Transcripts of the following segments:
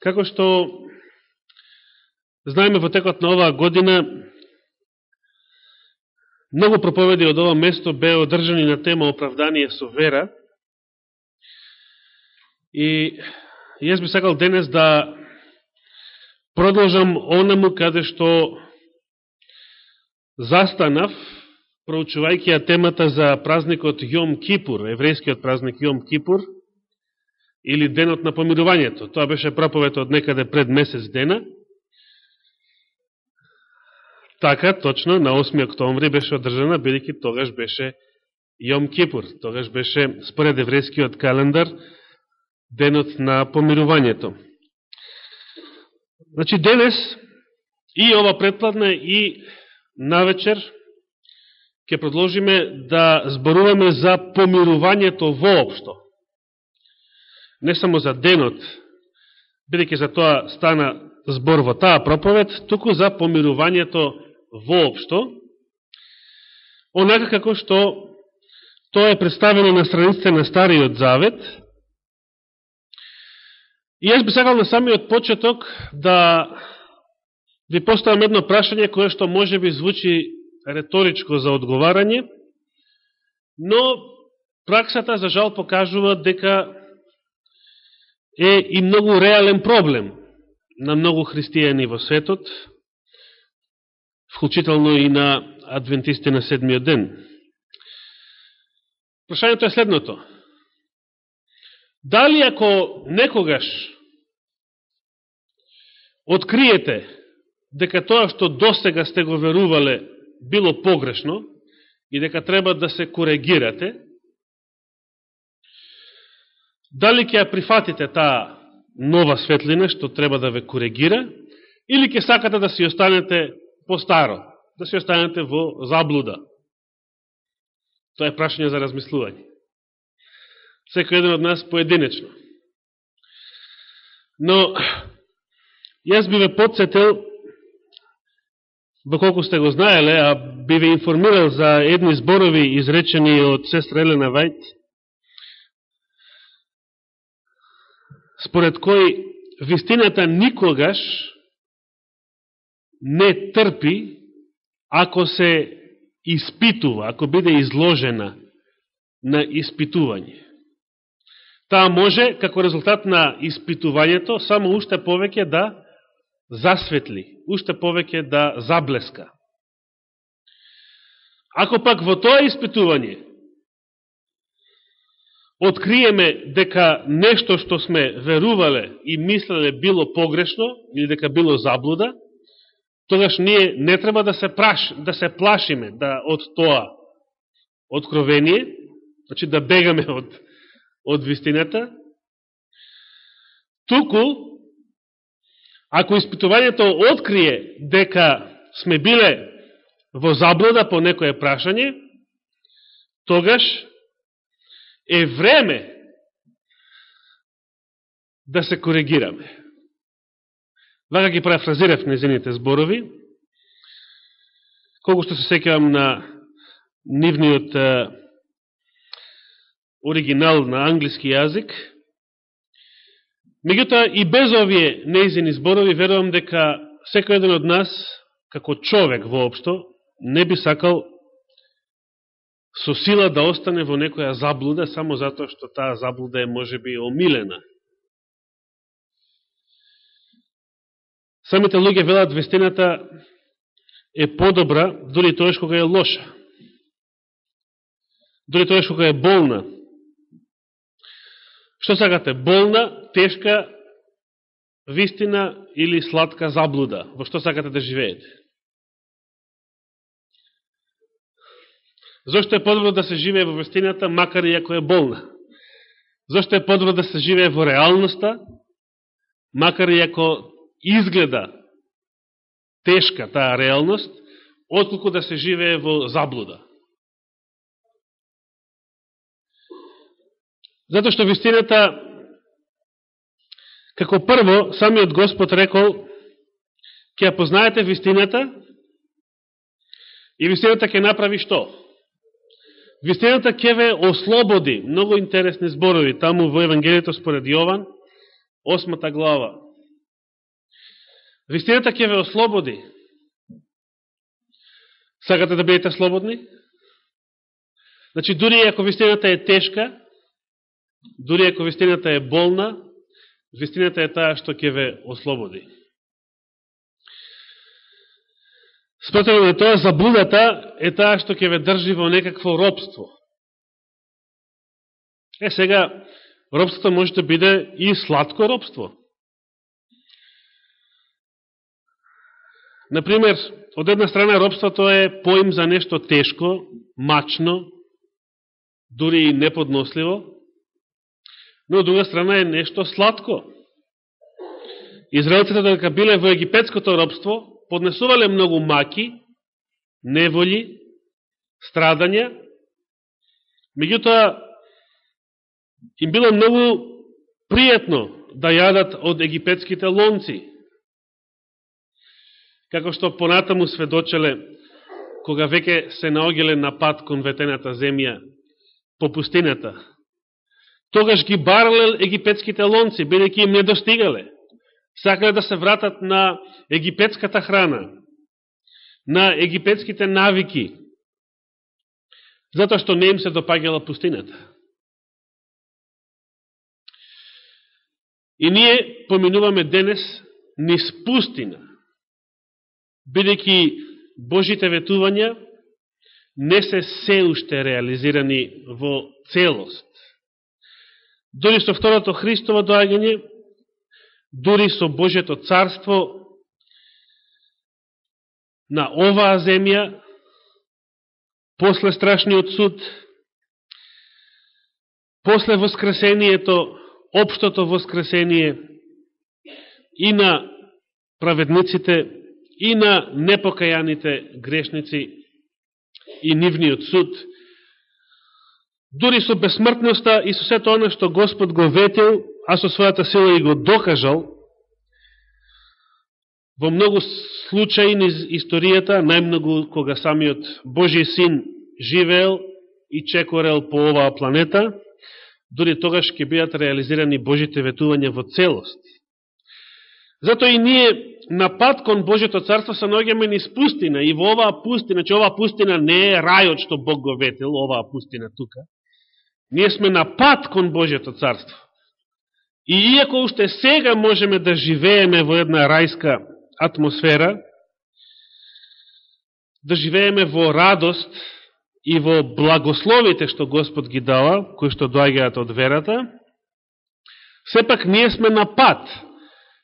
Како што знаеме во текот на оваа година, многу проповеди од ова место беа одржани на тема оправдание со вера. И јас би сакал денес да продолжам онаму каде што застанав, проучувајќи ја темата за празникот Јом Кипур, еврејскиот празник Јом Кипур, или Денот на помирувањето. Тоа беше проповед од некаде пред месец дена. Така, точно, на 8 октомври беше одржана, бидеќи тогаш беше Јом Кипур, тогаш беше, според еврејскиот календар, Денот на помирувањето. Значи, денес, и ова предпладна, и навечер, ќе продолжиме да зборуваме за помирувањето воопшто. Не само за денот, бидеќи за тоа стана збор во таа проповед, туку за помирувањето воопшто, онака како што тоа е представено на страниците на Стариот Завет. И јас би сакал на самиот почеток да ви поставам едно прашање кое што може би звучи реторичко за одговарање, но праксата за жал покажува дека е и многу реален проблем на многу христијани во светот, вклучително и на адвентисти на седмиот ден. Прашањето е следното. Дали ако некогаш откриете дека тоа што досега сте го верувале било погрешно и дека треба да се корегирате, дали ќе ја прифатите таа нова светлина што треба да ве корегира, или ќе сакате да си останете по-старо, да си останете во заблуда. Тоа е прашање за размислување. Секој еден од нас поединечно. Но, јас би ве подсетел, доколку сте го знаеле, а би ве информирал за едни зборови изречени од сестра Елена Вајт, според кој вистината никогаш не трпи ако се испитува, ако биде изложена на испитување. Таа може, како резултат на испитувањето, само уште повеќе да засветли, уште повеќе да заблеска. Ако пак во тоа испитување откриеме дека нешто што сме верувале и мислеле било погрешно или дека било заблуда, тогаш ние не треба да се, праш, да се плашиме да, од тоа откровение, значи да бегаме од, од вистината, туку Ако испитувањето открие дека сме биле во заблуда по некое прашање, тогаш е време да се коригираме. Вака ги парафразирав незините зборови, колко што се секавам на нивниот оригинал на англиски јазик, Меѓутоа, и без овие неизени зборови, верувам дека секој еден од нас, како човек воопшто, не би сакал со сила да остане во некоја заблуда, само затоа што таа заблуда е може би омилена. Самите луѓе велат вестината е подобра, дори тоа кога е лоша. Дори тоа кога е болна. Што сакате? Болна, тешка вистина или сладка заблуда? Во што сакате да живеете? Зошто е подобро да се живее во вестината, макар и ако е болна? Зошто е подобро да се живее во реалноста, макар и ако изгледа тешка таа реалност, отколку да се живее во заблуда? Зато што вистината, како прво, самиот Господ рекол, ќе ја познаете вистината и вистината ќе направи што? Вистината ќе ве ослободи. Многу интересни зборови таму во Евангелието според Јован, осмата глава. Вистината ќе ве ослободи. Сакате да бидете слободни? Значи, дури ако вистината е тешка, дури ако вистината е болна, вистината е таа што ќе ве ослободи. Спротивно на тоа, заблудата е таа што ќе ве држи во некакво робство. Е, сега, робството може да биде и сладко робство. Например, од една страна робството е поим за нешто тешко, мачно, дури и неподносливо, но од друга страна е нешто сладко. Израелците дека биле во египетското робство, поднесувале многу маки, неволи, страдања, меѓутоа им било многу пријатно да јадат од египетските лонци, како што понатаму сведочеле, кога веќе се наогеле на пат кон ветената земја по пустината. Тогаш ги барале египетските лонци, бидејќи им не достигале. Сакале да се вратат на египетската храна, на египетските навики, затоа што не им се допагала пустината. И ние поминуваме денес низ пустина, бидејќи Божите ветувања не се се уште реализирани во целост. Дори со второто Христово доагање, дури со Божето царство на оваа земја, после страшниот суд, после воскресението, обштото воскресение и на праведниците и на непокајаните грешници и нивниот суд, дури со безсмртноста и со сето оно што Господ го ветил, а со својата сила и го докажал, во многу случаи низ историјата, најмногу кога самиот Божи син живеел и чекорел по оваа планета, дори тогаш ќе бидат реализирани Божите ветувања во целост. Зато и ние на пат кон Божето царство се наоѓаме низ пустина и во оваа пустина, че оваа пустина не е рајот што Бог го ветил, оваа пустина тука. Ние сме на пат кон Божето царство. И иако уште сега можеме да живееме во една рајска атмосфера, да живееме во радост и во благословите што Господ ги дава, кои што доаѓаат од верата, сепак ние сме на пат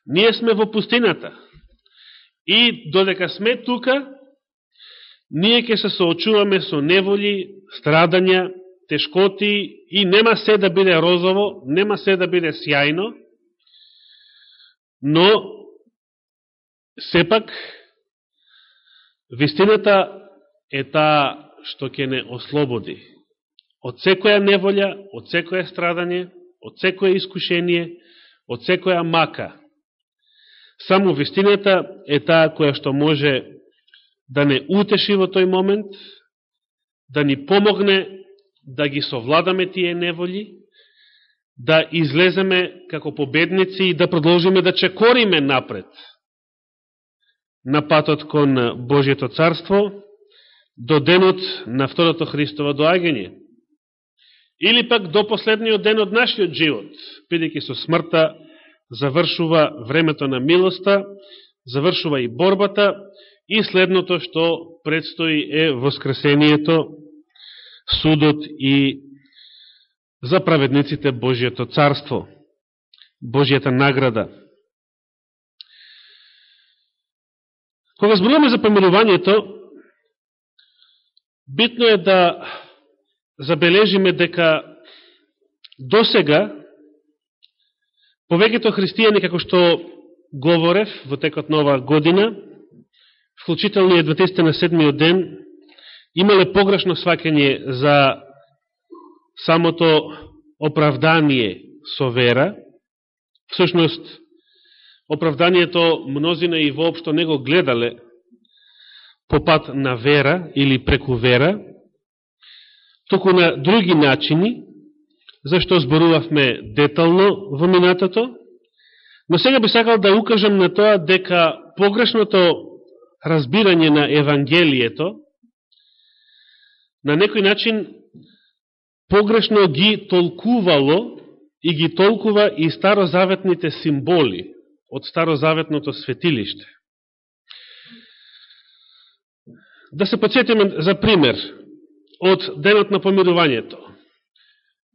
Ние сме во пустината. И додека сме тука, ние ќе се соочуваме со неволи, страдања, тешкоти и нема се да биде розово, нема се да биде сјајно, но сепак вистината е таа што ќе не ослободи од секоја неволја, од секоја страдање, од секоја искушение, од секоја мака. Само вистината е таа која што може да не утеши во тој момент, да ни помогне да ги совладаме тие неволи, да излеземе како победници и да продолжиме да чекориме напред на патот кон Божието царство до денот на второто Христово доаѓање. Или пак до последниот ден од нашиот живот, бидејќи со смртта завршува времето на милоста, завршува и борбата, и следното што предстои е воскресението, судот и за праведниците Божијето царство, Божијата награда. Кога зборуваме за помилувањето, битно е да забележиме дека досега Повеќето христијани, како што говорев во текот на оваа година, вклучително и адвентистите на седмиот ден, имале погрешно сваќање за самото оправдание со вера. Всушност, оправданието мнозина и воопшто не го гледале по пат на вера или преку вера, току на други начини, зашто зборувавме детално во минатото, но сега би сакал да укажам на тоа дека погрешното разбирање на Евангелието, на некој начин погрешно ги толкувало и ги толкува и старозаветните символи од старозаветното светилиште. Да се подсетиме за пример од денот на помирувањето.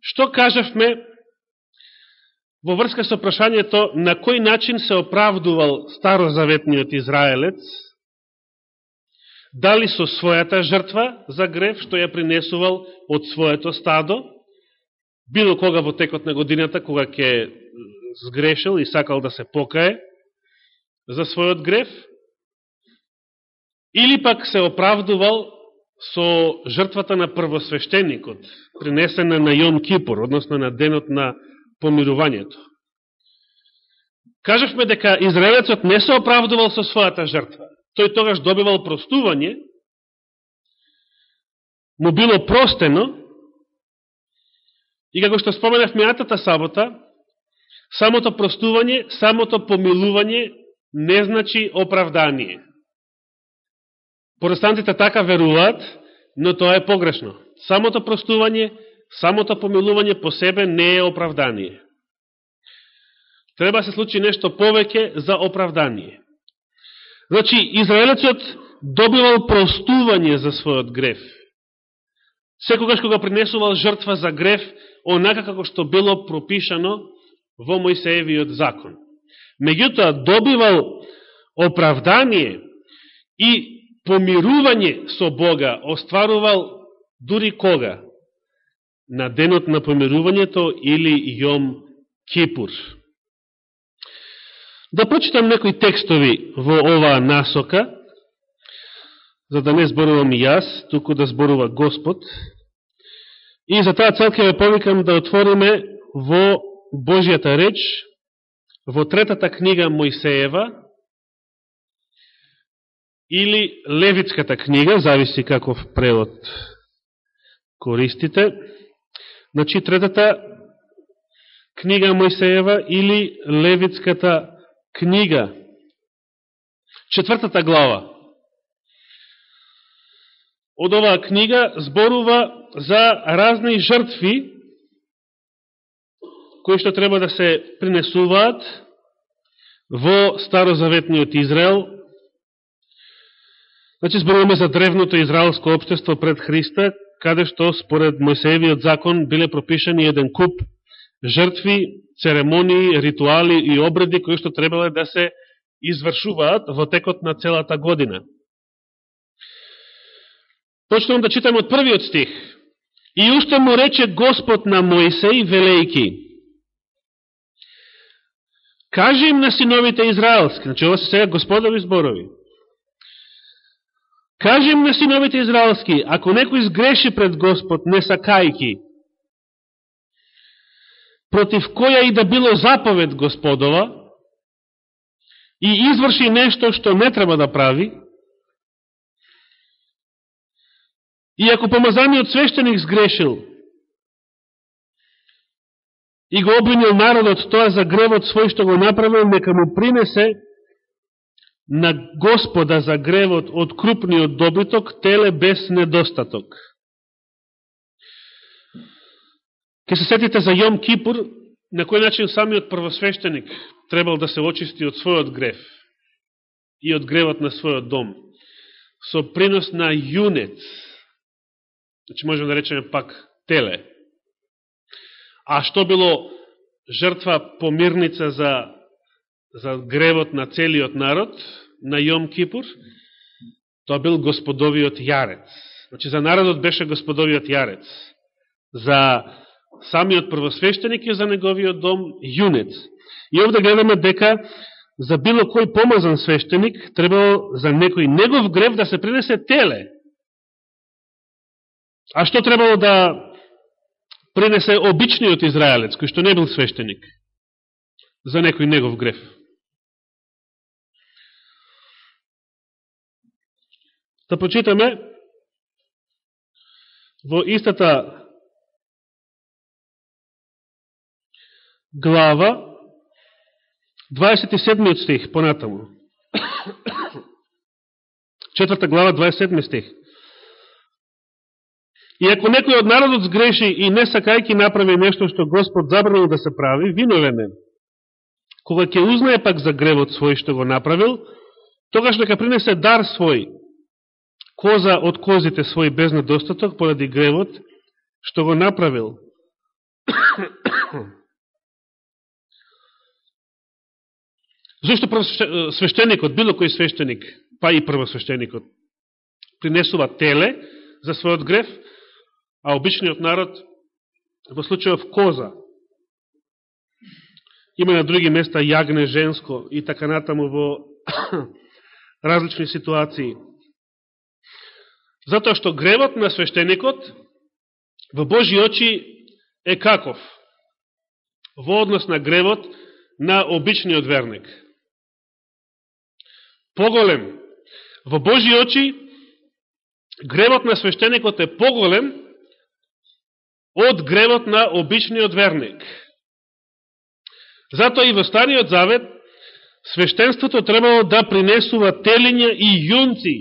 Што кажавме во врска со прашањето на кој начин се оправдувал старозаветниот Израелец, дали со својата жртва за грев, што ја принесувал од своето стадо, било кога во текот на годината, кога ќе сгрешил и сакал да се покае за својот грев, или пак се оправдувал со жртвата на првосвещеникот, принесена на Јон Кипор, односно на денот на помирувањето. Кажавме дека Израелецот не се оправдувал со својата жртва. Тој тогаш добивал простување, му било простено, и како што споменав мејатата сабота, самото простување, самото помилување не значи оправдание. Протестантите така веруваат, но тоа е погрешно. Самото простување, самото помилување по себе не е оправдание. Треба се случи нешто повеќе за оправдание. Значи, Израелецот добивал простување за својот греф. Секогаш кога принесувал жртва за греф, онака како што било пропишано во Мојсеевиот закон. Меѓутоа, добивал оправдание и помирување со Бога остварувал дури кога? На денот на помирувањето или Јом Кипур. Да прочитам некои текстови во оваа насока, за да не зборувам јас, туку да зборува Господ. И за таа цел ќе ве повикам да отвориме во Божијата реч, во третата книга Мојсеева, или Левитската книга, зависи каков превод користите. Значи, третата книга Мојсеева или Левитската книга. Четвртата глава. Од оваа книга зборува за разни жртви кои што треба да се принесуваат во Старозаветниот Израел Значи, зборуваме за древното израелско обштество пред Христа, каде што според Мојсеевиот закон биле пропишани еден куп жртви, церемонии, ритуали и обреди кои што требале да се извршуваат во текот на целата година. Почнувам да читам од првиот стих. И уште му рече Господ на Моисеј велејки, кажи им на синовите израелски, значи ова се сега господови зборови, им на синовите израелски, ако некој сгреши пред Господ, не сакајки, против која и да било заповед Господова, и изврши нешто што не треба да прави, и ако помазаниот свештеник сгрешил, и го обвинил народот тоа за гревот свој што го направил, нека му принесе на Господа за гревот од крупниот добиток, теле без недостаток. Ке се сетите за Јом Кипур, на кој начин самиот првосвещеник требал да се очисти од својот греф и од гревот на својот дом, со принос на јунец, значи можем да речеме пак теле. А што било жртва помирница за за гревот на целиот народ на Јом Кипур, тоа бил господовиот јарец. Значи, за народот беше господовиот јарец. За самиот првосвещеник и за неговиот дом јунец. И овде гледаме дека за било кој помазан свещеник требало за некој негов грев да се принесе теле. А што требало да принесе обичниот израелец, кој што не бил свещеник, за некој негов грев? да почитаме во истата глава, 27 стих, понатаму. Четврта глава, 27 стих. И ако некој од народот сгреши и не сакајки направи нешто што Господ забранил да се прави, виновен е. Кога ќе узнае пак за гревот свој што го направил, тогаш нека принесе дар свој, коза од козите свој без недостаток, поради гревот што го направил. Зошто свештеникот, било кој свештеник, па и првосвештеникот, принесува теле за својот греф, а обичниот народ во случајов коза, има на други места јагне женско и така натаму во различни ситуации. Затоа што гревот на свештеникот во Божи очи е каков? Во однос на гревот на обичниот верник. Поголем. Во Божи очи гревот на свештеникот е поголем од гревот на обичниот верник. Затоа и во Стариот Завет свештенството требало да принесува телиња и јунци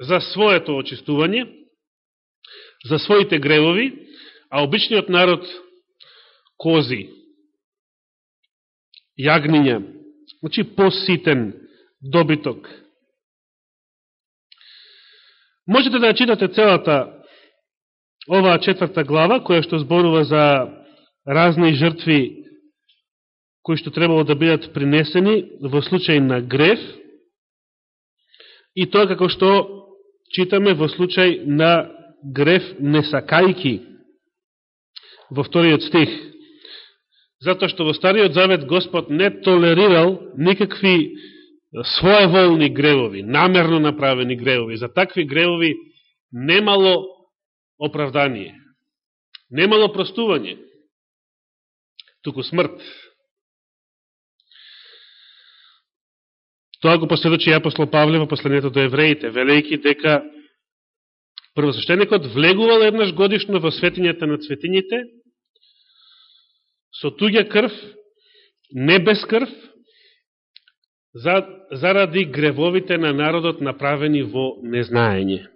за своето очистување, за своите гревови, а обичниот народ кози, јагниња, значи поситен добиток. Можете да ја читате целата оваа четврта глава, која што зборува за разни жртви кои што требало да бидат принесени во случај на греф и тоа како што читаме во случај на греф несакајки во вториот стих. Затоа што во Стариот Завет Господ не толерирал никакви своеволни гревови, намерно направени гревови. За такви гревови немало оправдание. Немало простување, туку смрт. Тоа го посведочи апостол Павле во последнето до евреите, велејки дека првосвещеникот влегувал еднаш годишно во светињата на цветињите со туѓа крв, не без крв, заради гревовите на народот направени во незнаење.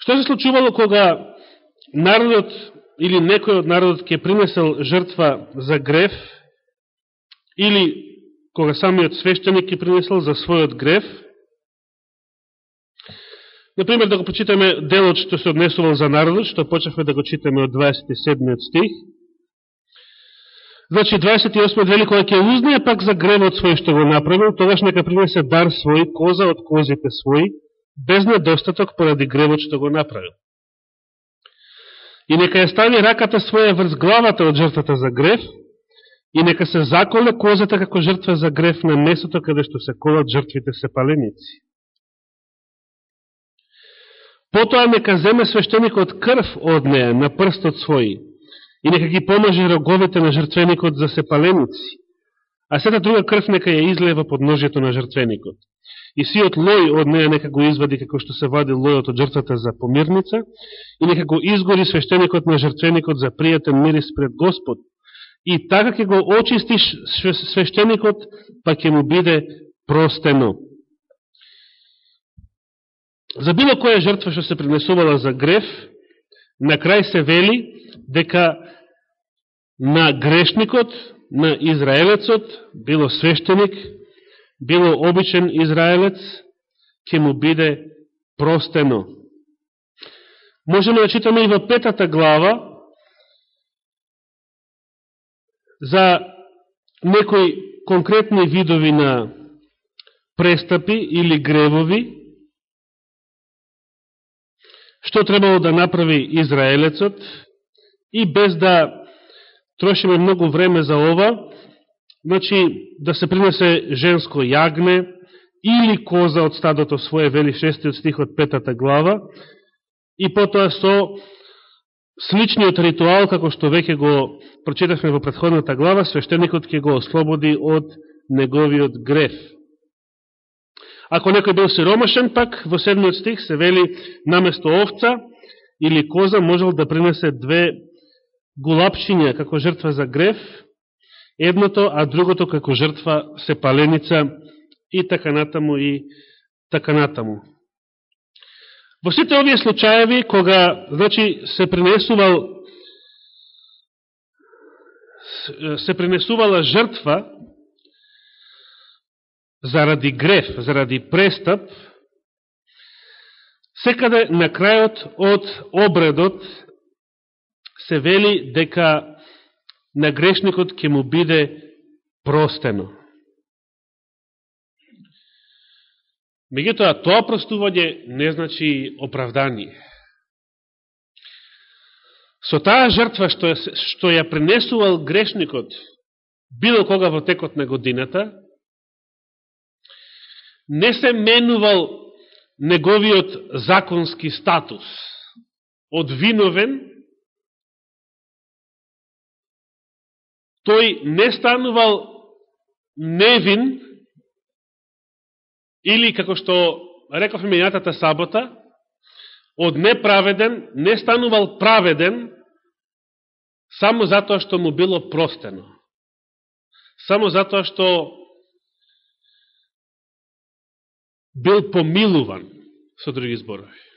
Што се случувало кога народот или некој од народот ќе принесел жртва за грев или кога самиот свештеник ќе принесел за својот грев. Например, да го почитаме делот што се однесувал за народот, што почнахме да го читаме од 27 стих. Значи, 28 вели, која ќе узнае пак за гревот свој што го направил, тогаш нека принесе дар свој, коза од козите свој без недостаток поради гревот што го направил. И нека ја стави раката своја врз главата од жртвата за грев, и нека се заколе козата како жртва за грев на месото каде што се колат жртвите се паленици. Потоа нека земе свештеникот крв од неја на прстот свој и нека ги помаже роговите на жртвеникот за сепаленици, а сета друга крв нека ја излева под ножјето на жртвеникот и сиот лој од неја нека го извади како што се вади лојот од жртвата за помирница и нека го изгори свештеникот на жртвеникот за пријатен мирис пред Господ. И така ќе го очистиш свештеникот, па ќе му биде простено. За било која жртва што се принесувала за греф, на крај се вели дека на грешникот, на израелецот, било свештеник, било обичен израелец, ќе му биде простено. Можеме да читаме и во петата глава за некои конкретни видови на престапи или гревови, што требало да направи израелецот и без да трошиме многу време за ова, Значи, да се принесе женско јагне или коза од стадото своје вели шестиот стих од петата глава, и потоа со сличниот ритуал, како што веќе го прочитавме во предходната глава, свештеникот ќе го ослободи од неговиот греф. Ако некој бил сиромашен, пак во седмиот стих се вели наместо овца или коза можел да принесе две гулапчиња како жртва за греф, едното, а другото како жртва се паленица и така натаму и така натаму. Во сите овие случаеви, кога значи, се принесувал се принесувала жртва заради греф, заради престап, секаде на крајот од обредот се вели дека на грешникот ќе му биде простено. Меѓутоа, тоа простување не значи оправдание. Со таа жртва што, што ја пренесувал грешникот било кога во текот на годината, не се менувал неговиот законски статус од виновен, тој не станувал невин или, како што рековме минатата сабота, од неправеден не станувал праведен само затоа што му било простено. Само затоа што бил помилуван, со други зборови.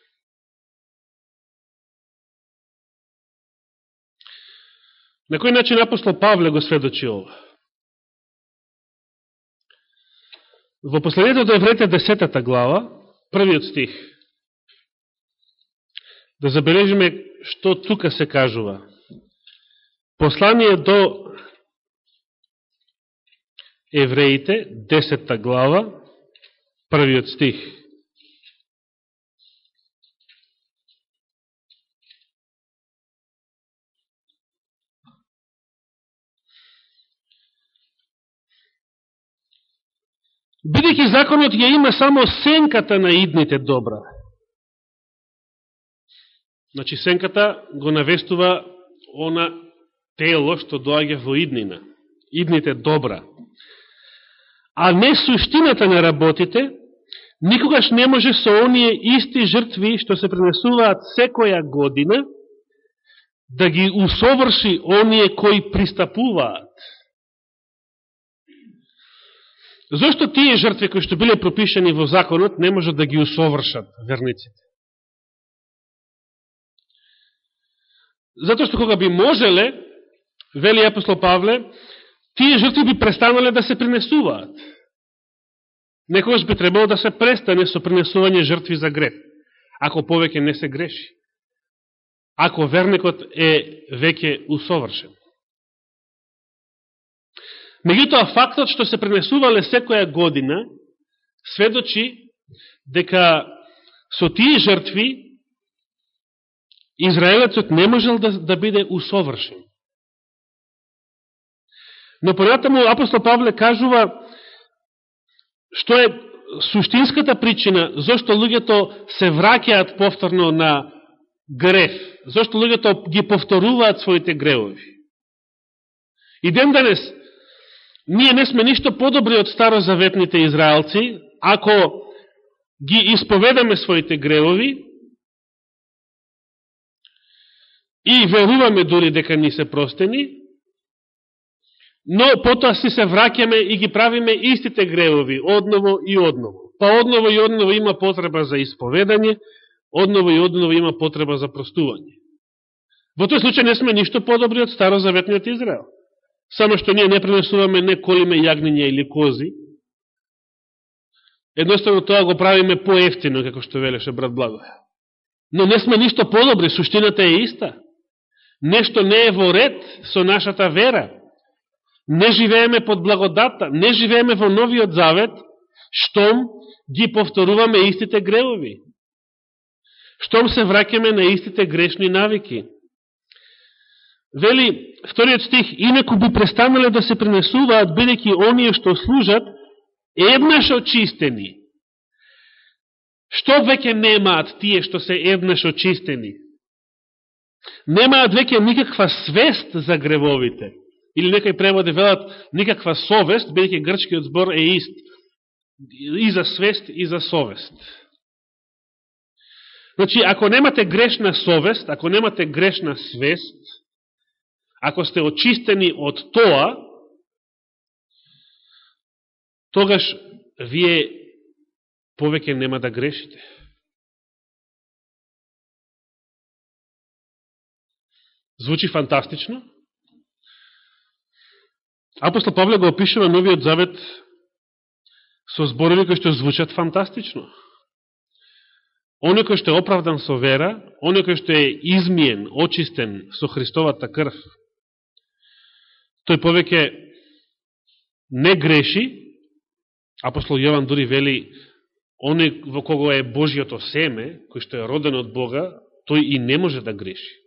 На кој начин апостол Павле го сведочи ова? Во последното да Евреите 10 глава, првиот стих, да забележиме што тука се кажува. Послание до Евреите, 10 глава, првиот стих. Бидеќи законот ја има само сенката на идните добра. Значи, сенката го навестува она тело што доаѓа во иднина. Идните добра. А не суштината на работите, никогаш не може со оние исти жртви што се пренесуваат секоја година, да ги усоврши оние кои пристапуваат Зошто тие жртви кои што биле пропишани во законот не можат да ги усовршат верниците? Затоа што кога би можеле, вели апостол Павле, тие жртви би престанале да се принесуваат. Некојаш би требало да се престане со принесување жртви за греф, ако повеќе не се греши. Ако верникот е веќе усовршен. Меѓутоа, фактот што се пренесувале секоја година, сведочи дека со тие жртви Израелецот не можел да, да биде усовршен. Но понатаму апостол Павле кажува што е суштинската причина зашто луѓето се враќаат повторно на греф, зашто луѓето ги повторуваат своите гревови. И ден денес, Ние не сме ништо подобри од старозаветните израелци, ако ги исповедаме своите гревови и веруваме дури дека ни се простени, но потоа си се враќаме и ги правиме истите гревови, одново и одново. Па одново и одново има потреба за исповедање, одново и одново има потреба за простување. Во тој случај не сме ништо подобри од старозаветниот Израел. Само што ние не пренесуваме не колиме јагниња или кози. Едноставно тоа го правиме поевтино, како што велеше брат Благоја. Но не сме ништо подобри, суштината е иста. Нешто не е во ред со нашата вера. Не живееме под благодата, не живееме во новиот завет, штом ги повторуваме истите гревови. Штом се враќаме на истите грешни навики. Вели, вториот стих, инако би престанале да се пренесуваат, бидеќи оние што служат, еднаш очистени. Што веќе немаат тие што се еднаш очистени? Немаат веќе никаква свест за гревовите. Или некој преводи велат никаква совест, бидеќи грчкиот збор е ист. И за свест, и за совест. Значи, ако немате грешна совест, ако немате грешна свест, ако сте очистени од тоа, тогаш вие повеќе нема да грешите. Звучи фантастично. Апостол Павле го опишува Новиот Завет со зборови кои што звучат фантастично. Оне кој што е оправдан со вера, оне кој што е измиен, очистен со Христовата крв, тој повеќе не греши, апостол Јован дури вели, оне во кого е Божиото семе, кој што е роден од Бога, тој и не може да греши.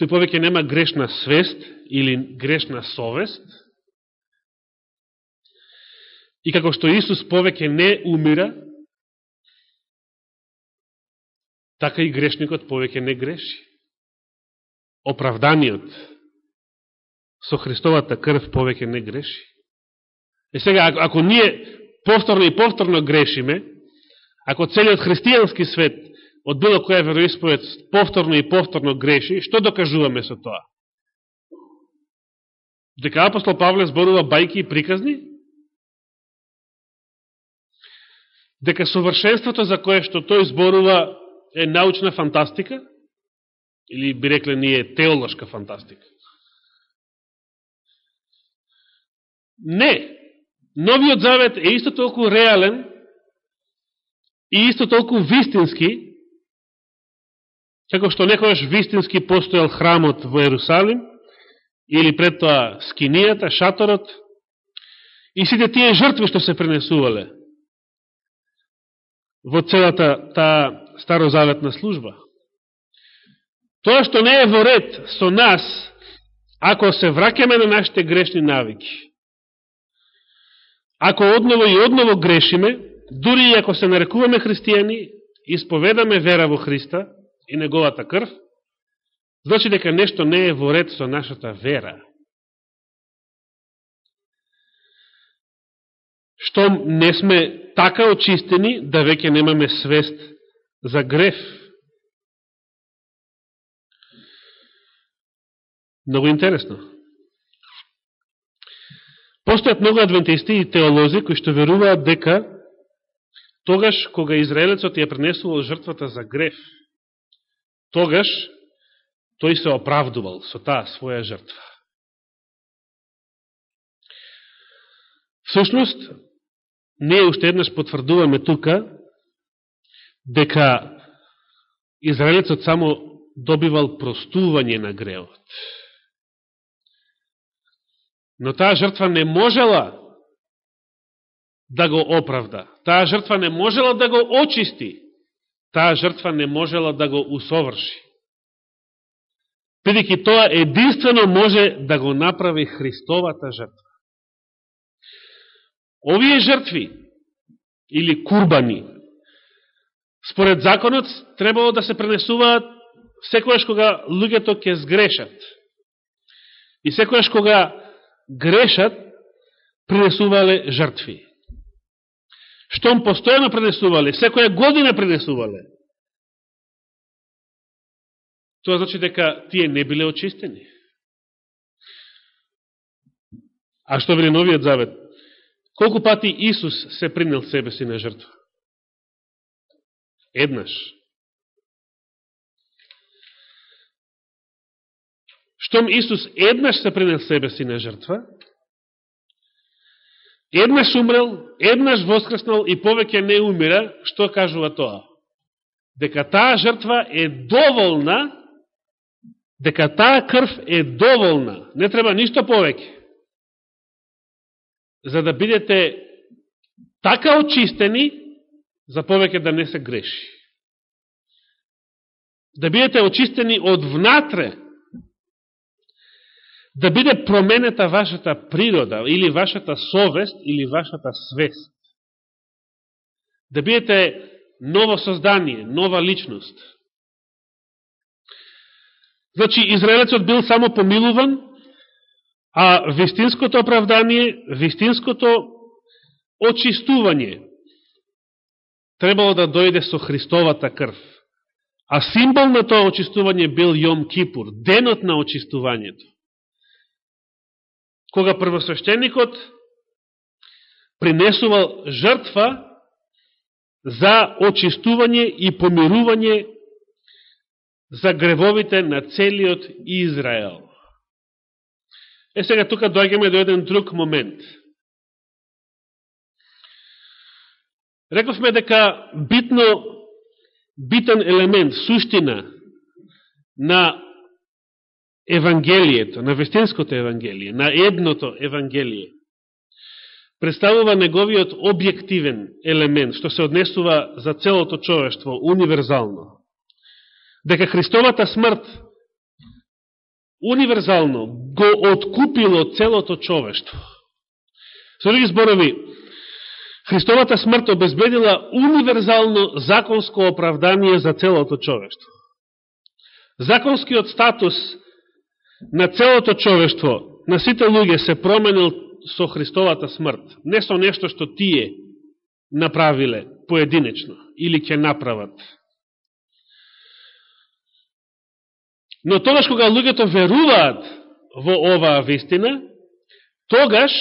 Тој повеќе нема грешна свест или грешна совест, И како што Исус повеќе не умира, така и грешникот повеќе не греши. Оправданиот со Христовата крв повеќе не греши. И сега, ако, ако ние повторно и повторно грешиме, ако целиот христијански свет од било која вероисповед повторно и повторно греши, што докажуваме со тоа? Дека апостол Павле зборува бајки и приказни? дека совршенството за кое што тој зборува е научна фантастика, или би рекле ние теолошка фантастика. Не. Новиот завет е исто толку реален и исто толку вистински, како што некојаш вистински постоел храмот во Ерусалим, или пред тоа скинијата, шаторот, и сите тие жртви што се пренесувале во целата таа старозаветна служба. Тоа што не е во ред со нас, ако се вракеме на нашите грешни навики, ако одново и одново грешиме, дури и ако се нарекуваме христијани, исповедаме вера во Христа и неговата крв, значи дека нешто не е во ред со нашата вера. Штом не сме така очистени да веќе немаме свест за греф. Много интересно. Постојат многу адвентисти и теолози кои што веруваат дека тогаш кога Израелецот ја пренесувал жртвата за греф, тогаш тој се оправдувал со таа своја жртва. Всушност, ние уште еднаш потврдуваме тука дека Израелецот само добивал простување на греот. Но таа жртва не можела да го оправда. Таа жртва не можела да го очисти. Таа жртва не можела да го усоврши. Бидеќи тоа единствено може да го направи Христовата жртва. Овие жртви, или курбани, според законот, требало да се пренесуваат секојаш кога луѓето ќе сгрешат. И секојаш кога грешат, принесувале жртви. Штом постојано принесувале, секоја година принесувале. тоа значи дека тие не биле очистени. А што вели новиот завет? Колку пати Исус се принел себе си на жртва? Еднаш. Штом Исус еднаш се принел себе си на жртва, еднаш умрел, еднаш воскреснал и повеќе не умира, што кажува тоа? Дека таа жртва е доволна, дека таа крв е доволна, не треба ништо повеќе за да бидете така очистени, за повеќе да не се греши. Да бидете очистени од внатре, да биде променета вашата природа, или вашата совест, или вашата свест. Да бидете ново создание, нова личност. Значи, Израелецот бил само помилуван, А вистинското оправдание, вистинското очистување требало да дојде со Христовата крв. А символ на тоа очистување бил Јом Кипур, денот на очистувањето. Кога првосвещеникот принесувал жртва за очистување и помирување за гревовите на целиот Израел. Е, сега тука дојгаме до еден друг момент. Рековме дека битно, битен елемент, суштина на Евангелието, на вестинското Евангелие, на едното Евангелие, представува неговиот објективен елемент, што се однесува за целото човештво, универзално. Дека Христовата смрт универзално го откупило целото човештво. Со други зборови, Христовата смрт обезбедила универзално законско оправдание за целото човештво. Законскиот статус на целото човештво, на сите луѓе се променил со Христовата смрт, не со нешто што тие направиле поединечно или ќе направат. Но тогаш кога луѓето веруваат во оваа вистина, тогаш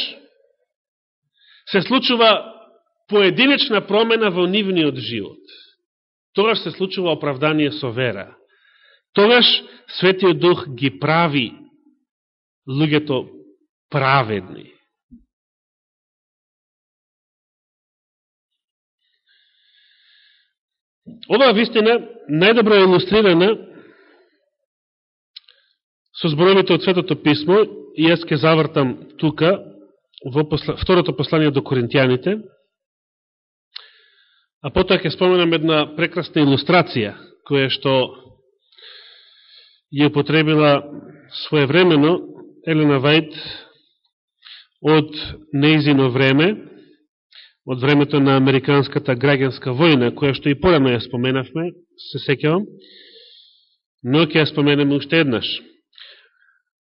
се случува поединечна промена во нивниот живот. Тогаш се случува оправдание со вера. Тогаш Светиот Дух ги прави луѓето праведни. Оваа вистина најдобро е илустрирана со зборовите од Светото Писмо и јас ке завртам тука во посла... второто послание до Коринтијаните, а потоа ќе споменам една прекрасна илустрација која што ја потребила своевремено Елена Вајд од неизино време, од времето на Американската граѓанска војна, која што и порано ја споменавме, се секјавам, но ќе ја споменеме уште еднаш.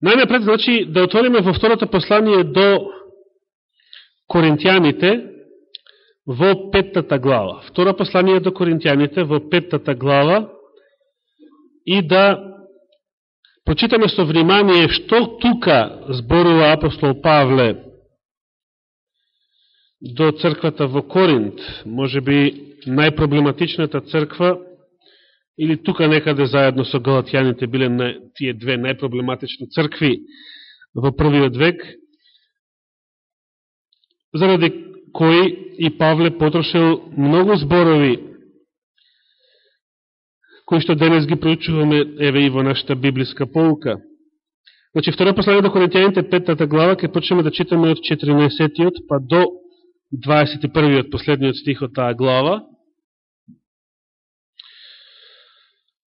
Најнапред, значи, да отвориме во второто послание до Коринтијаните во петтата глава. Второ послание до Коринтијаните во петтата глава и да Прочитаме со внимание што тука зборува апостол Павле до црквата во Коринт, може би најпроблематичната црква, или тука некаде заедно со галатјаните биле на тие две најпроблематични цркви во првиот век, заради кои и Павле потрошил многу зборови кои што денес ги проучуваме, еве и во нашата библиска полка. Значи, второ послание до Коринтијаните, петата глава, ке почнеме да читаме од 14-тиот, па до 21-тиот, последниот стих од таа глава.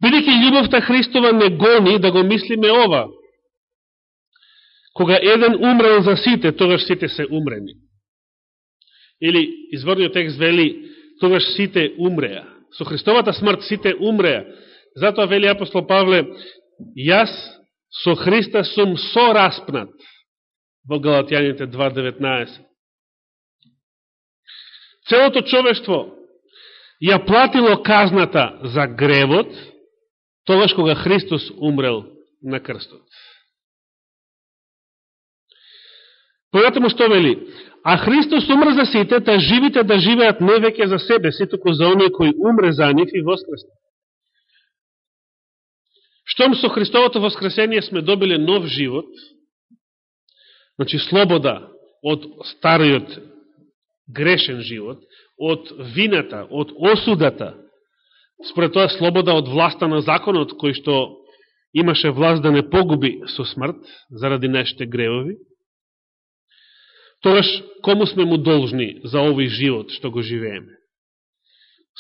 Бидеќи љубовта Христова не гони да го мислиме ова. Кога еден умрел за сите, тогаш сите се умрени. Или, изворниот текст вели, тогаш сите умреа со Христовата смрт сите умреа. Затоа вели апостол Павле, јас со Христа сум сораспнат во Галатјаните 2.19. Целото човештво ја платило казната за гревот, тогаш кога Христос умрел на крстот. Понатаму што вели? А Христос умре за сите, та живите да живеат не веќе за себе, си туку за оние кои умре за нив и воскресне. Штом со Христовото воскресение сме добиле нов живот, значи слобода од стариот грешен живот, од вината, од осудата, според тоа слобода од власта на законот, кој што имаше власт да не погуби со смрт заради нашите гревови, тогаш кому сме му должни за овој живот што го живееме?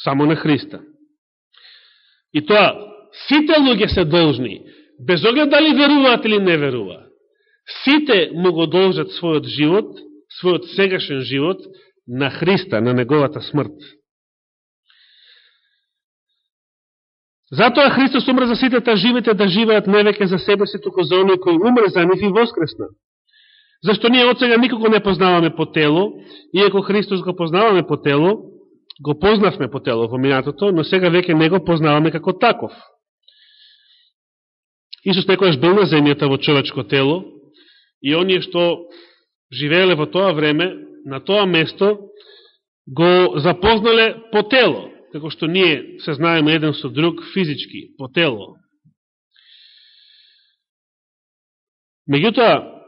Само на Христа. И тоа, сите луѓе се должни, без оглед дали веруваат или не веруваат. Сите му го должат својот живот, својот сегашен живот, на Христа, на неговата смрт. Затоа Христос умре за сите, та живите да живеат не веќе за себе си, туку за оној кој умре за нив и воскресна. Зашто ние од сега никога не познаваме по тело, иако Христос го познаваме по тело, го познавме по тело во минатото, но сега веќе не го познаваме како таков. Исус некојаш бил на земјата во човечко тело и оние што живееле во тоа време на тоа место го запознале по тело, како што ние се знаеме еден со друг физички, по тело. Меѓутоа,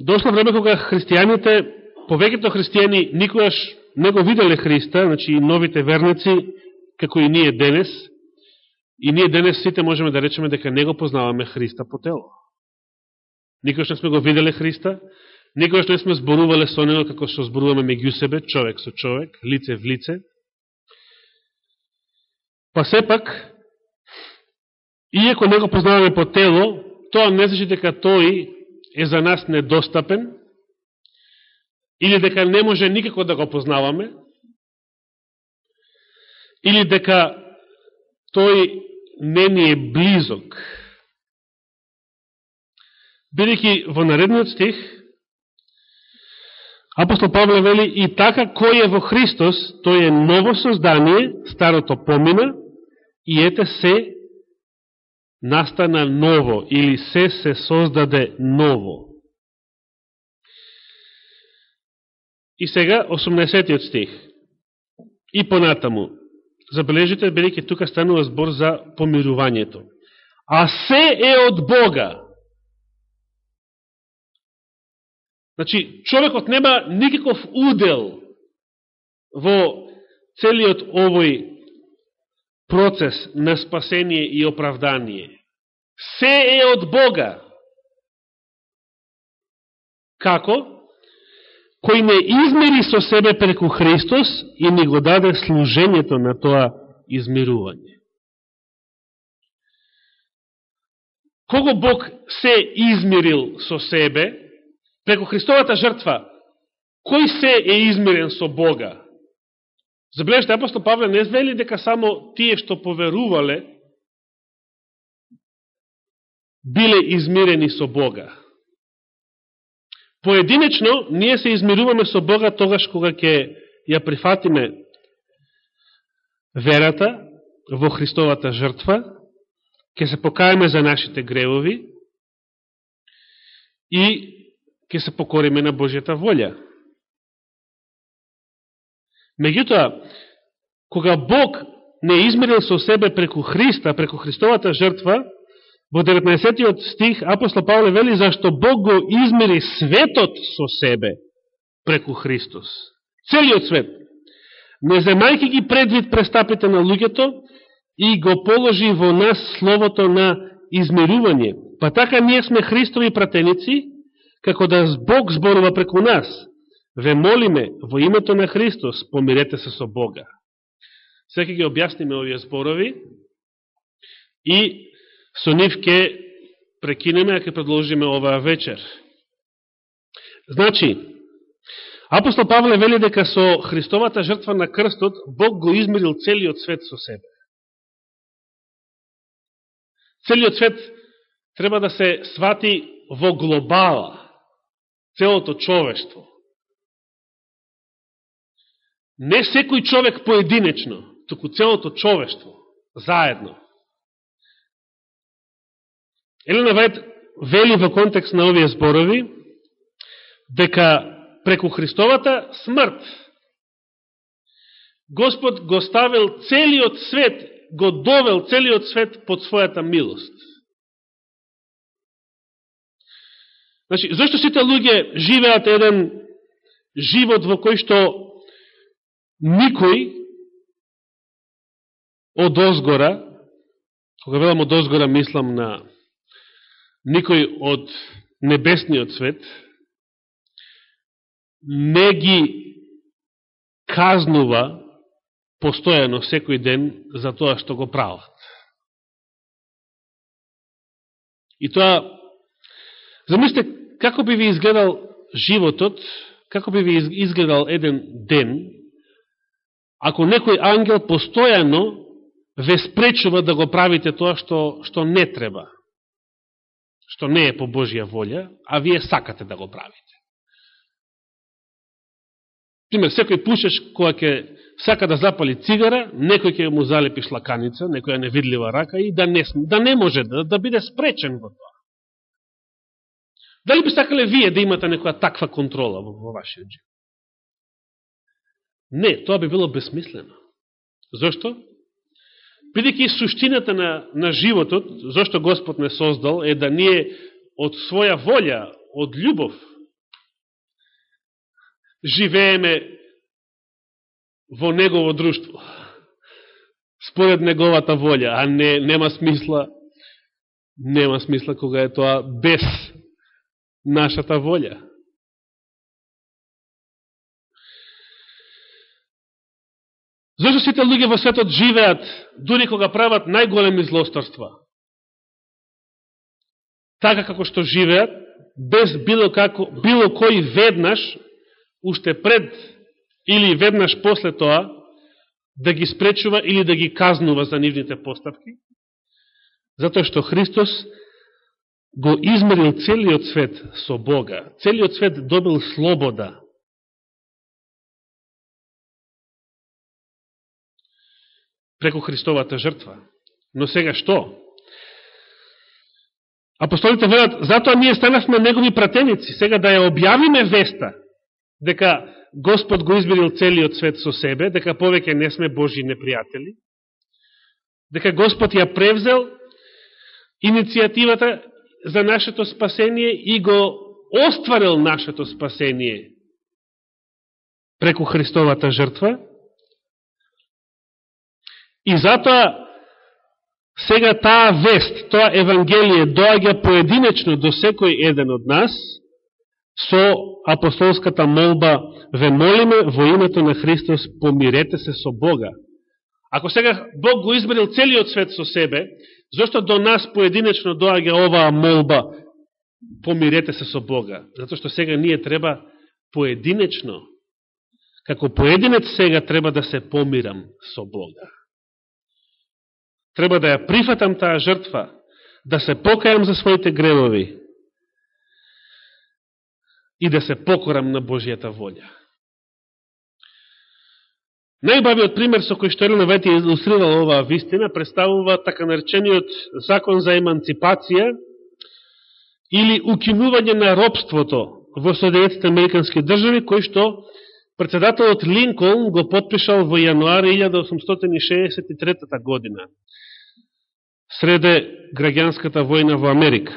дошло време кога христијаните, повеќето христијани никогаш не го виделе Христа, значи новите верници, како и ние денес, и ние денес сите можеме да речеме дека не го познаваме Христа по тело. Никогаш не сме го виделе Христа, никогаш не сме зборувале со него како што зборуваме меѓу себе, човек со човек, лице в лице. Па сепак, иако не го познаваме по тело, тоа не значи дека тој е за нас недостапен, или дека не може никако да го познаваме, или дека тој не ни е близок. Бидеќи во наредниот стих, апостол Павле вели и така кој е во Христос, тој е ново создание, старото помина, и ете се настана ново, или се се создаде ново. И сега, 80 стих. И понатаму. Забележите, бидејќи тука станува збор за помирувањето. А се е од Бога. Значи, човекот нема никаков удел во целиот овој процес на спасение и оправдание. Се е од Бога. Како? кој не измери со себе преку Христос и ни го даде служењето на тоа измирување. Кого Бог се измирил со себе, преку Христовата жртва, кој се е измирен со Бога? Забележте, апостол Павле не звели дека само тие што поверувале биле измирени со Бога. Поединечно, ние се измируваме со Бога тогаш кога ќе ја прифатиме верата во Христовата жртва, ќе се покаеме за нашите гревови и ќе се покориме на Божјата волја. Меѓутоа, кога Бог не измерил со себе преку Христа, преку Христовата жртва, Во 19 стих апостол Павле вели зашто Бог го измери светот со себе преку Христос. Целиот свет. Не земајки ги предвид престапите на луѓето и го положи во нас словото на измерување. Па така ние сме Христови пратеници, како да Бог зборува преку нас. Ве молиме во името на Христос, помирете се со Бога. Сега ги објасниме овие зборови и Со нив ке прекинеме, а ке продолжиме оваа вечер. Значи, апостол Павле вели дека со Христовата жртва на крстот Бог го измерил целиот свет со себе. Целиот свет треба да се свати во глобала, целото човештво. Не секој човек поединечно, туку целото човештво, заедно. Елена Вајд вели во контекст на овие зборови дека преку Христовата смрт Господ го ставил целиот свет, го довел целиот свет под својата милост. Значи, зашто сите луѓе живеат еден живот во кој што никој од озгора, кога велам од озгора, мислам на никој од небесниот свет не ги казнува постојано секој ден за тоа што го прават. И тоа, замислите, како би ви изгледал животот, како би ви изгледал еден ден, ако некој ангел постојано ве спречува да го правите тоа што, што не треба што не е по Божија волја, а вие сакате да го правите. Пример, секој пушеш која ќе сака да запали цигара, некој ќе му залепи шлаканица, некоја невидлива рака и да не, да не може да, да биде спречен во тоа. Дали би сакале вие да имате некоја таква контрола во, во вашиот живот? Не, тоа би било безсмислено. Зошто? Бидеќи суштината на, на животот, зашто Господ не создал, е да ние од своја волја, од љубов, живееме во Негово друштво, според Неговата волја, а не, нема смисла, нема смисла кога е тоа без нашата волја. Зошто сите луѓе во светот живеат, дури кога прават најголеми злосторства? Така како што живеат, без било, како, било кој веднаш, уште пред или веднаш после тоа, да ги спречува или да ги казнува за нивните постапки, затоа што Христос го измерил целиот свет со Бога. Целиот свет добил слобода преку Христовата жртва. Но сега што? Апостолите велат, затоа ние станавме негови пратеници, сега да ја објавиме веста, дека Господ го избирил целиот свет со себе, дека повеќе не сме Божи непријатели, дека Господ ја превзел иницијативата за нашето спасение и го остварил нашето спасение преку Христовата жртва, И затоа, сега таа вест, тоа Евангелие доаѓа поединечно до секој еден од нас, со апостолската молба, ве молиме во името на Христос, помирете се со Бога. Ако сега Бог го измерил целиот свет со себе, зашто до нас поединечно доаѓа оваа молба, помирете се со Бога? Затоа што сега ние треба поединечно, како поединец сега треба да се помирам со Бога. Треба да ја прифатам таа жртва, да се покајам за своите гревови и да се покорам на Божијата волја. Најбавиот пример со кој што Елена Вети илустрирала оваа вистина представува така наречениот закон за еманципација или укинување на робството во Соединетите Американски држави, кој што председателот Линколн го подпишал во јануари 1863 година среде граѓанската војна во Америка.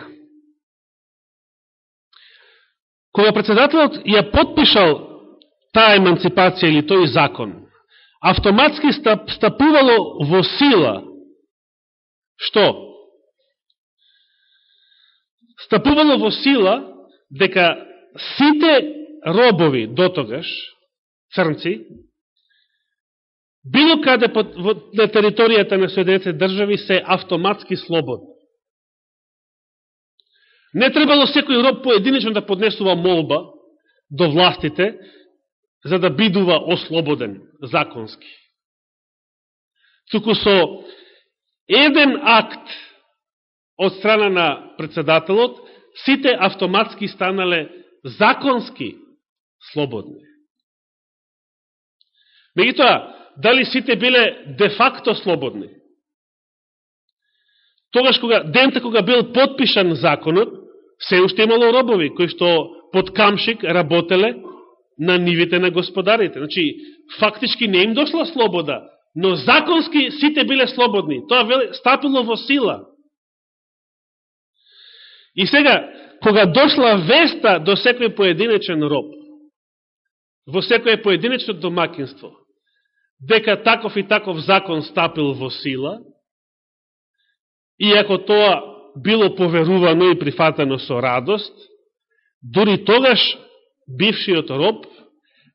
Кога председателот ја подпишал таа еманципација или тој закон, автоматски стапувало во сила што? Стапувало во сила дека сите робови дотогаш, црнци, било каде на територијата на Соединете држави се автоматски слободни. Не требало секој роб поединечно да поднесува молба до властите за да бидува ослободен законски. Туку со еден акт од страна на председателот, сите автоматски станале законски слободни. Меѓутоа, дали сите биле де-факто слободни. Тогаш кога, дента кога бил подпишан законот, се уште имало робови, кои што под камшик работеле на нивите на господарите. Значи, фактички не им дошла слобода, но законски сите биле слободни. Тоа стапило во сила. И сега, кога дошла веста до секој поединечен роб, во секој поединечно домакинство, дека таков и таков закон стапил во сила, иако тоа било поверувано и прифатено со радост, дури тогаш бившиот роб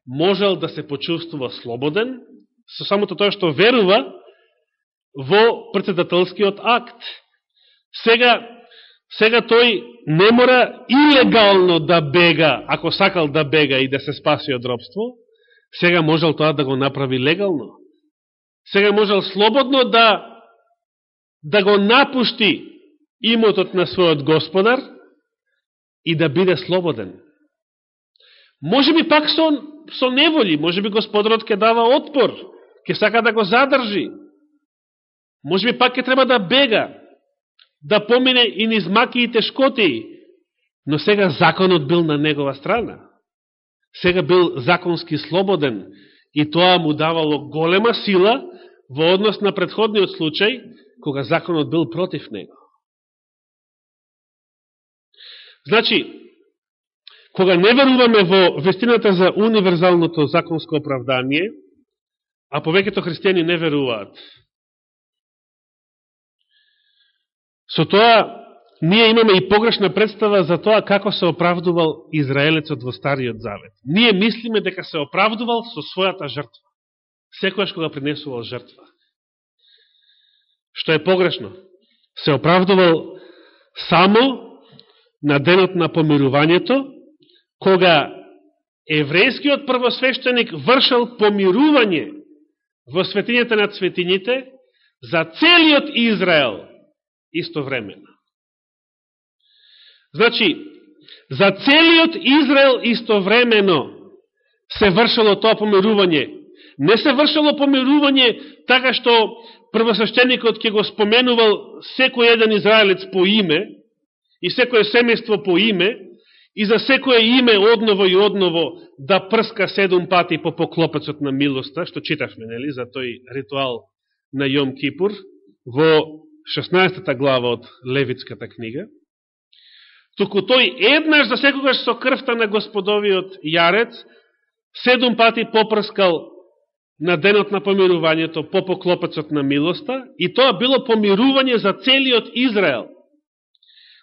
можел да се почувствува слободен со самото тоа што верува во председателскиот акт. Сега, сега тој не мора илегално да бега, ако сакал да бега и да се спаси од робство, Сега можел тоа да го направи легално. Сега можел слободно да, да го напушти имотот на својот господар и да биде слободен. Може би пак со, со неволи, може би господарот ќе дава отпор, ќе сака да го задржи. Може би пак ќе треба да бега, да помине и низ маки и тешкоти, но сега законот бил на негова страна сега бил законски слободен И тоа му давало голема сила во однос на предходниот случај, кога законот бил против него. Значи, кога не веруваме во вестината за универзалното законско оправдание, а повеќето христијани не веруваат, со тоа ние имаме и погрешна представа за тоа како се оправдувал Израелецот во Стариот Завет. Ние мислиме дека се оправдувал со својата жртва. Секојаш кога принесувал жртва. Што е погрешно. Се оправдувал само на денот на помирувањето, кога еврејскиот првосвещеник вршал помирување во светињата на светињите за целиот Израел истовремено. Значи, за целиот Израел истовремено се вршало тоа помирување. Не се вршало помирување така што првосвещеникот ќе го споменувал секој еден израелец по име и секое семејство по име и за секое име одново и одново да прска седум пати по поклопецот на милоста, што читавме, нели, за тој ритуал на Јом Кипур во 16 глава од Левитската книга туку тој еднаш за секогаш со крвта на господовиот јарец, седум пати попрскал на денот на помирувањето по поклопецот на милоста, и тоа било помирување за целиот Израел.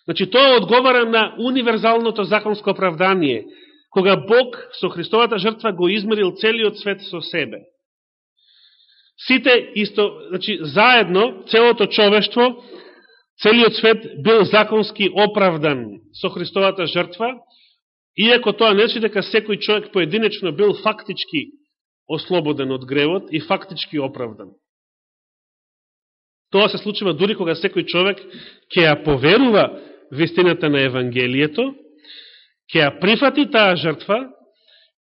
Значи, тоа одговара на универзалното законско оправдание, кога Бог со Христовата жртва го измерил целиот свет со себе. Сите исто, значи, заедно, целото човештво, целиот свет бил законски оправдан со Христовата жртва, иако тоа не си дека секој човек поединечно бил фактички ослободен од гревот и фактички оправдан. Тоа се случува дури кога секој човек ќе ја поверува вистината на Евангелието, ќе ја прифати таа жртва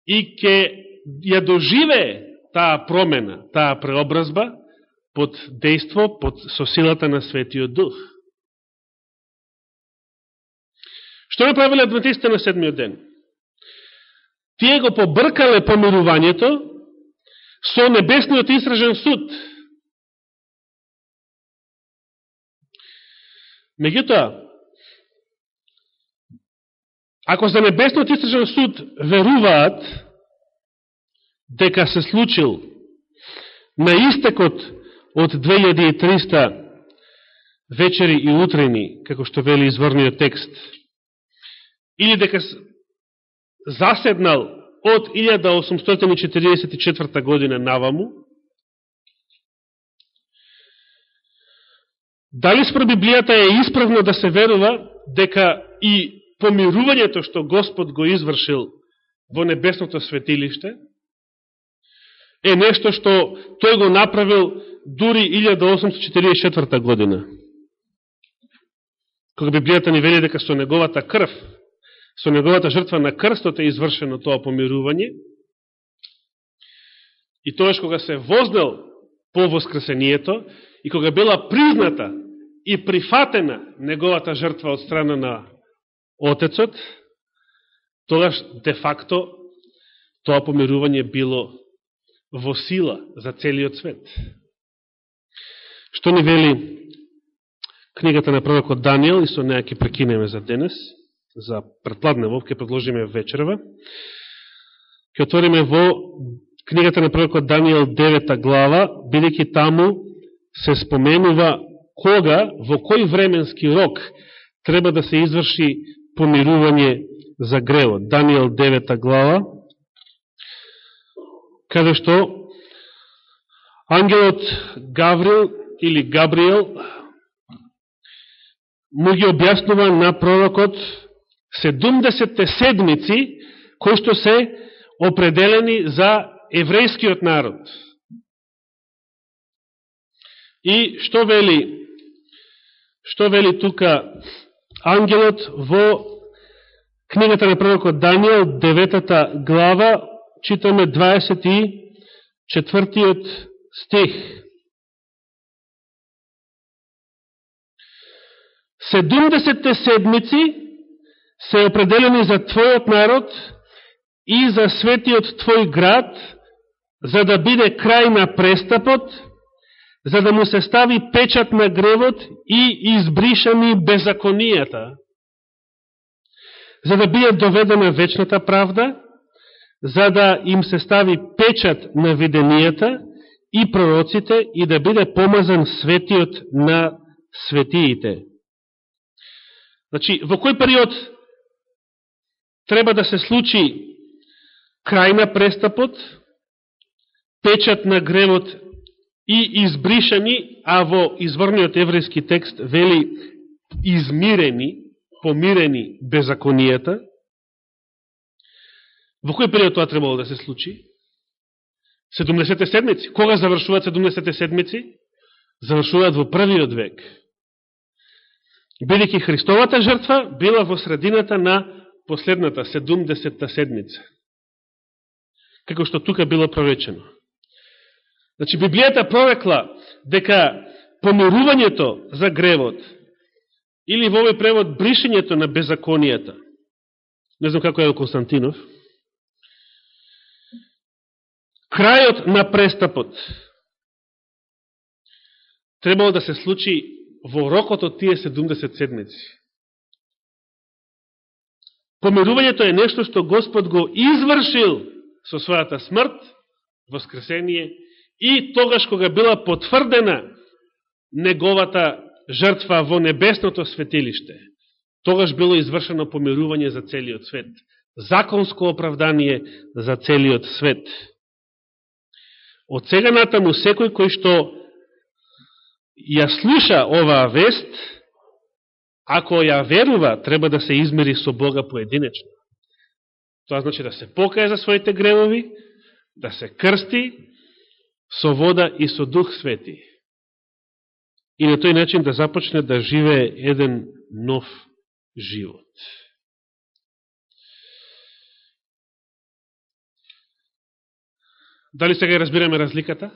и ќе ја доживее таа промена, таа преобразба под дејство, под со силата на Светиот Дух. Што направиле адвентистите на седмиот ден? Тие го побркале помирувањето со небесниот истражен суд. Меѓутоа, ако за небесниот истражен суд веруваат дека се случил на истекот од 2300 вечери и утрени, како што вели изворниот текст, или дека заседнал од 1844 година наваму, дали спро Библијата е исправно да се верува дека и помирувањето што Господ го извршил во небесното светилиште, е нешто што тој го направил дури 1844 година. Кога Библијата ни вели дека со неговата крв со неговата жртва на крстот е извршено тоа помирување. И тоа кога се вознел по воскресението и кога била призната и прифатена неговата жртва од страна на Отецот, тогаш де факто тоа помирување било во сила за целиот свет. Што ни вели книгата на пророкот Данијел и со неја ќе прекинеме за денес – за предпладневов, ќе предложиме вечерва. Ќе отвориме во книгата на пророкот Данијел 9 глава, бидејќи таму се споменува кога, во кој временски рок треба да се изврши помирување за гревот. Данијел 9 глава, каде што ангелот Гаврил или Габриел му ги објаснува на пророкот 70 седмици кои што се определени за еврејскиот народ. И што вели што вели тука ангелот во книгата на пророкот Данијел, 9 глава, читаме 24 стих. Седумдесетте седмици се определени за Твојот народ и за светиот Твој град, за да биде крај на престапот, за да му се стави печат на гревот и избришани беззаконијата, за да биде доведена вечната правда, за да им се стави печат на виденијата и пророците и да биде помазан светиот на светиите. Значи, во кој период треба да се случи крај на престапот, печат на гревот и избришани, а во изворниот еврејски текст вели измирени, помирени беззаконијата. Во кој период тоа требало да се случи? 70 седмици. Кога завршуваат 70 седмици? Завршуваат во првиот век. Бидеќи Христовата жртва била во средината на последната 70-та седмица. Како што тука било проречено. Значи, Библијата прорекла дека помирувањето за гревот или во овој превод бришењето на беззаконијата, не знам како е Константинов, крајот на престапот требало да се случи во рокот од тие 70 седмици. Помирувањето е нешто што Господ го извршил со својата смрт, воскресение и тогаш кога била потврдена неговата жртва во небесното светилиште, тогаш било извршено помирување за целиот свет. Законско оправдание за целиот свет. Од сега натаму секој кој што ја слуша оваа вест, ако ја верува, треба да се измери со Бога поединечно. Тоа значи да се покае за своите гревови, да се крсти со вода и со Дух Свети. И на тој начин да започне да живее еден нов живот. Дали сега разбираме разликата?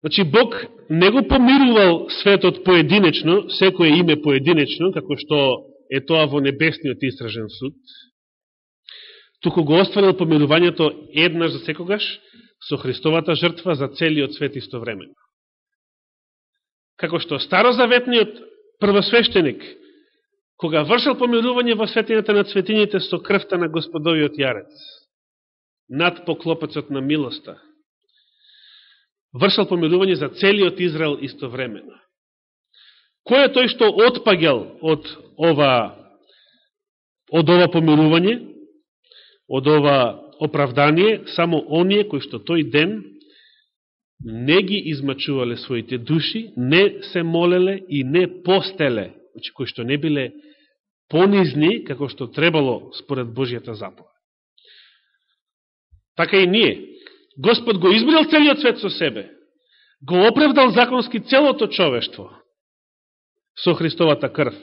Значи, Бог не го помирувал светот поединечно, секој име поединечно, како што е тоа во небесниот истражен суд, туку го остварил помирувањето еднаш за секогаш со Христовата жртва за целиот свет истовремено. Како што старозаветниот првосвещеник, кога вршил помирување во светината на цветините со крвта на Господовиот јарец, над поклопецот на милоста, Вршел помирување за целиот Израел истовремено. Кој е тој што отпагел од ова, од ова помирување? од ова оправдание само оние кои што тој ден не ги измачувале своите души, не се молеле и не постеле, значи кои што не биле понизни како што требало според Божијата заповед. Така и ние. Господ го избрил целиот свет со себе. Го оправдал законски целото човештво со Христовата крв.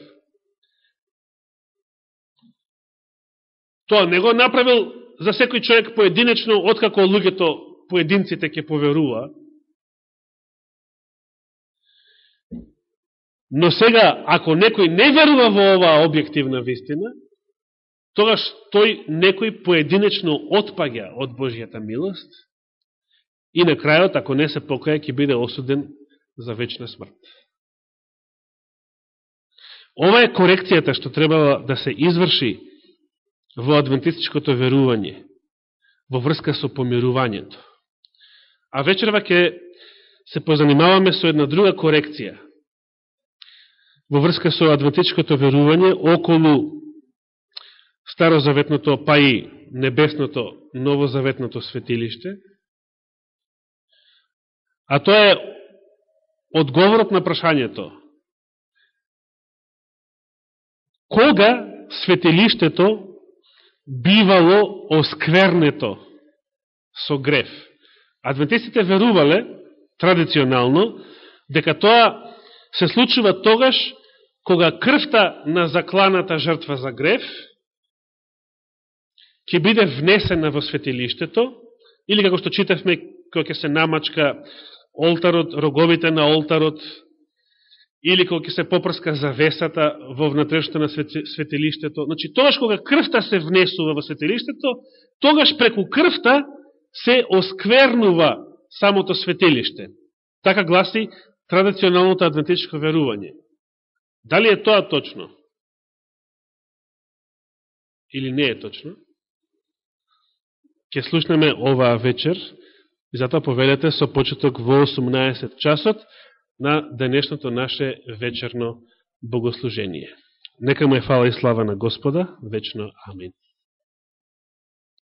Тоа не го направил за секој човек поединечно, откако луѓето, поединците ќе поверува. Но сега, ако некој не верува во оваа објективна вистина, тогаш тој некој поединечно отпаѓа од Божијата милост и на крајот, ако не се покаја, ќе биде осуден за вечна смрт. Ова е корекцијата што треба да се изврши во адвентистичкото верување, во врска со помирувањето. А вечерва ќе се позанимаваме со една друга корекција во врска со адвентистичкото верување околу старозаветното, па и небесното, новозаветното светилиште. А тоа е одговорот на прашањето. Кога светилиштето бивало осквернето со греф. Адвентистите верувале, традиционално, дека тоа се случува тогаш кога крвта на закланата жртва за греф ќе биде внесена во светилиштето, или како што читавме, кога ќе се намачка олтарот, роговите на олтарот, или кога ќе се попрска завесата во внатрешното на светилиштето. Значи, тогаш кога крвта се внесува во светилиштето, тогаш преку крвта се осквернува самото светилиште. Така гласи традиционалното адвентичко верување. Дали е тоа точно? Или не е точно? Ке слушнеме оваа вечер и затоа поведете со почеток во 18 часот на денешното наше вечерно богослужение. Нека му е фала и слава на Господа, вечно Амин.